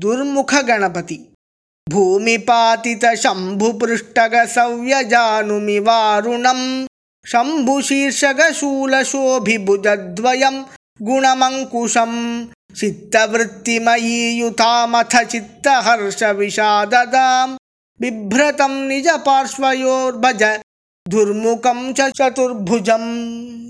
दुर्मुखगणपति। भूमिपातितशम्भुपृष्टगसव्यजानुमिवारुणं शम्भुशीर्षगशूलशोभिभुजद्वयं गुणमङ्कुशं चित्तवृत्तिमयीयुतामथ चित्तहर्षविषाददां बिभ्रतं निजपार्श्वयोर्भज दुर्मुखं च चतुर्भुजम्।